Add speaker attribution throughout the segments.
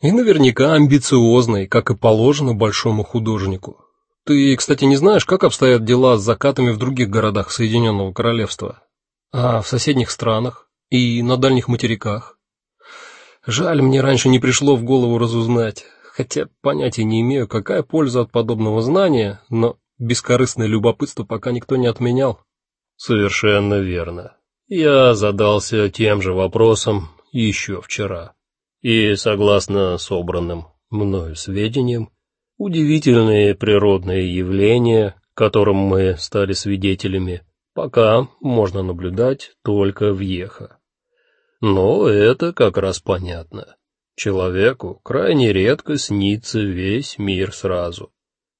Speaker 1: И наверняка амбициозный, как и положено большому художнику. Ты, кстати, не знаешь, как обстоят дела с закатами в других городах Соединенного Королевства, а в соседних странах и на дальних материках? Жаль, мне раньше не пришло в голову разузнать, хотя понятия не имею, какая польза от подобного знания, но бескорыстное любопытство пока никто не отменял.
Speaker 2: Совершенно верно. Я задался тем же вопросом еще вчера. И согласно собранным мною сведениям, удивительные природные явления, которым мы стали свидетелями, пока можно наблюдать только в Ехо. Но это как раз понятно. Человеку крайне редко снится весь мир сразу.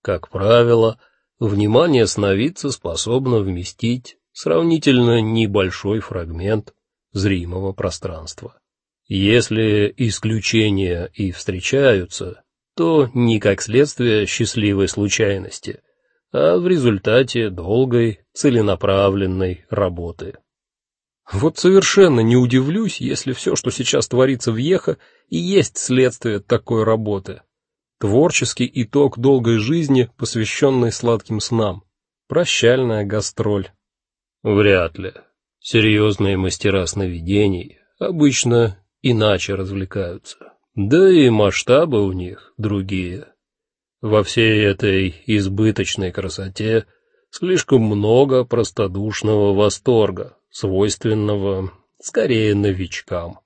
Speaker 2: Как правило, внимание сновидца способно вместить сравнительно небольшой фрагмент зримого пространства. Если исключения и встречаются, то не как следствие счастливой случайности, а в результате долгой, целенаправленной работы.
Speaker 1: Вот совершенно не удивлюсь, если все, что сейчас творится в Ехо, и есть следствие такой работы. Творческий итог долгой жизни, посвященной сладким снам. Прощальная гастроль.
Speaker 2: Вряд ли. Серьезные мастера сновидений обычно иначе развлекаются. Да и масштабы у них другие. Во всей этой избыточной красоте слишком много простодушного восторга, свойственного скорее новичкам.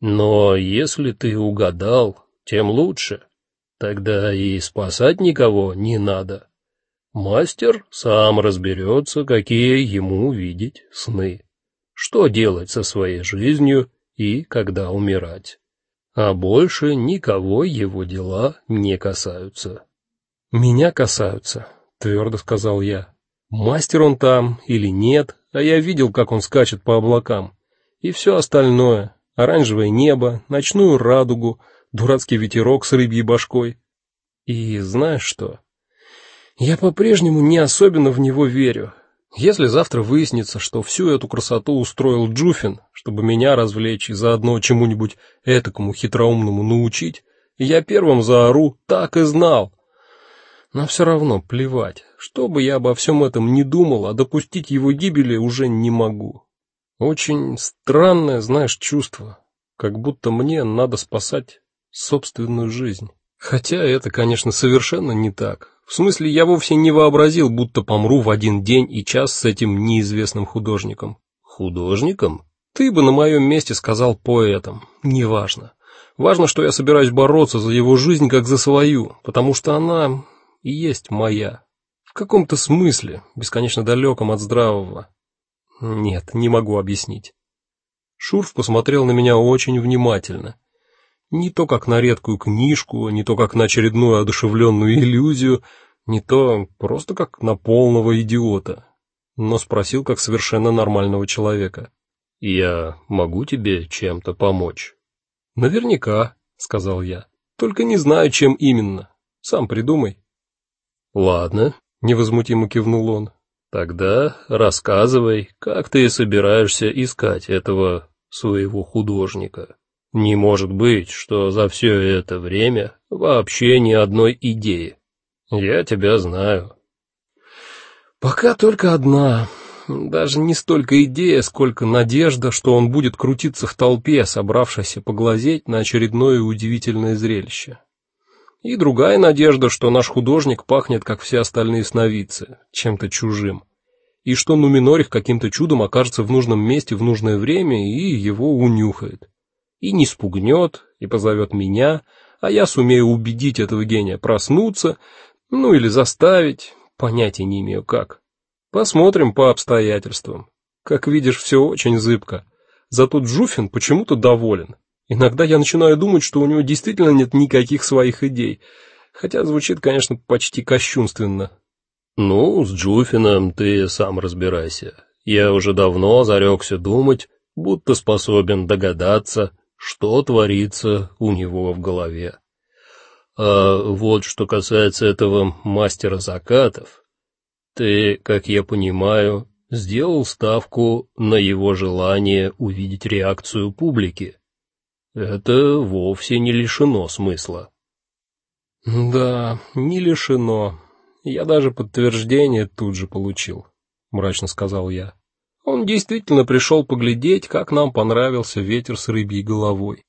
Speaker 2: Но если ты угадал, тем лучше. Тогда и спасать никого не надо. Мастер сам разберется, какие ему видеть сны, что делать со своей жизнью и когда умирать. А больше никого его дела не касаются.
Speaker 1: Меня касаются, твердо сказал я. Мастер он там или нет, а я видел, как он скачет по облакам. И все остальное: оранжевое небо, ночную радугу, дурацкий ветерок с рыбьей башкой. И знаешь что? Я по-прежнему не особенно в него верю. Если завтра выяснится, что всю эту красоту устроил Джуфин, чтобы меня развлечь и заодно чему-нибудь этакому хитроумному научить, я первым заору, так и знал. Но все равно плевать, что бы я обо всем этом не думал, а допустить его гибели уже не могу. Очень странное, знаешь, чувство, как будто мне надо спасать собственную жизнь. Хотя это, конечно, совершенно не так. В смысле, я вовсе не вообразил, будто помру в один день и час с этим неизвестным художником.
Speaker 2: Художником?
Speaker 1: Ты бы на моем месте сказал поэтом. Неважно. Важно, что я собираюсь бороться за его жизнь как за свою, потому что она и есть моя. В каком-то смысле, бесконечно далеком от здравого. Нет, не могу объяснить. Шурф посмотрел на меня очень внимательно. Не то как на редкую книжку, не то как на очередную одушевленную иллюзию, не то просто как на полного идиота, но спросил как совершенно нормального человека.
Speaker 2: Я могу тебе чем-то помочь?
Speaker 1: Наверняка, сказал я. Только не знаю, чем именно. Сам придумай.
Speaker 2: Ладно,
Speaker 1: невозмутимо кивнул он.
Speaker 2: Тогда рассказывай, как ты собираешься искать этого своего художника. Не может быть, что за все это время вообще ни одной идеи. Я тебя знаю.
Speaker 1: Пока только одна. Даже не столько идея, сколько надежда, что он будет крутиться в толпе, собравшейся поглазеть на очередное удивительное зрелище. И другая надежда, что наш художник пахнет, как все остальные сновидцы, чем-то чужим. И что Нуминорих каким-то чудом окажется в нужном месте в нужное время и его унюхает и не спугнет, и позовет меня, а я сумею убедить этого гения проснуться, ну или заставить, понятия не имею как. Посмотрим по обстоятельствам. Как видишь, все очень зыбко. Зато Джуфин почему-то доволен. Иногда я начинаю думать, что у него действительно нет никаких своих идей, хотя звучит, конечно, почти кощунственно.
Speaker 2: Ну, с Джуфином ты сам разбирайся. Я уже давно зарекся думать, будто способен догадаться, что творится у него в голове. А вот что касается этого мастера закатов, ты, как я понимаю, сделал ставку на его желание увидеть реакцию публики. Это вовсе не лишено смысла.
Speaker 1: Да, не лишено. Я даже подтверждение тут же получил, мрачно сказал я. Он действительно пришел поглядеть, как нам понравился ветер с рыбьей головой.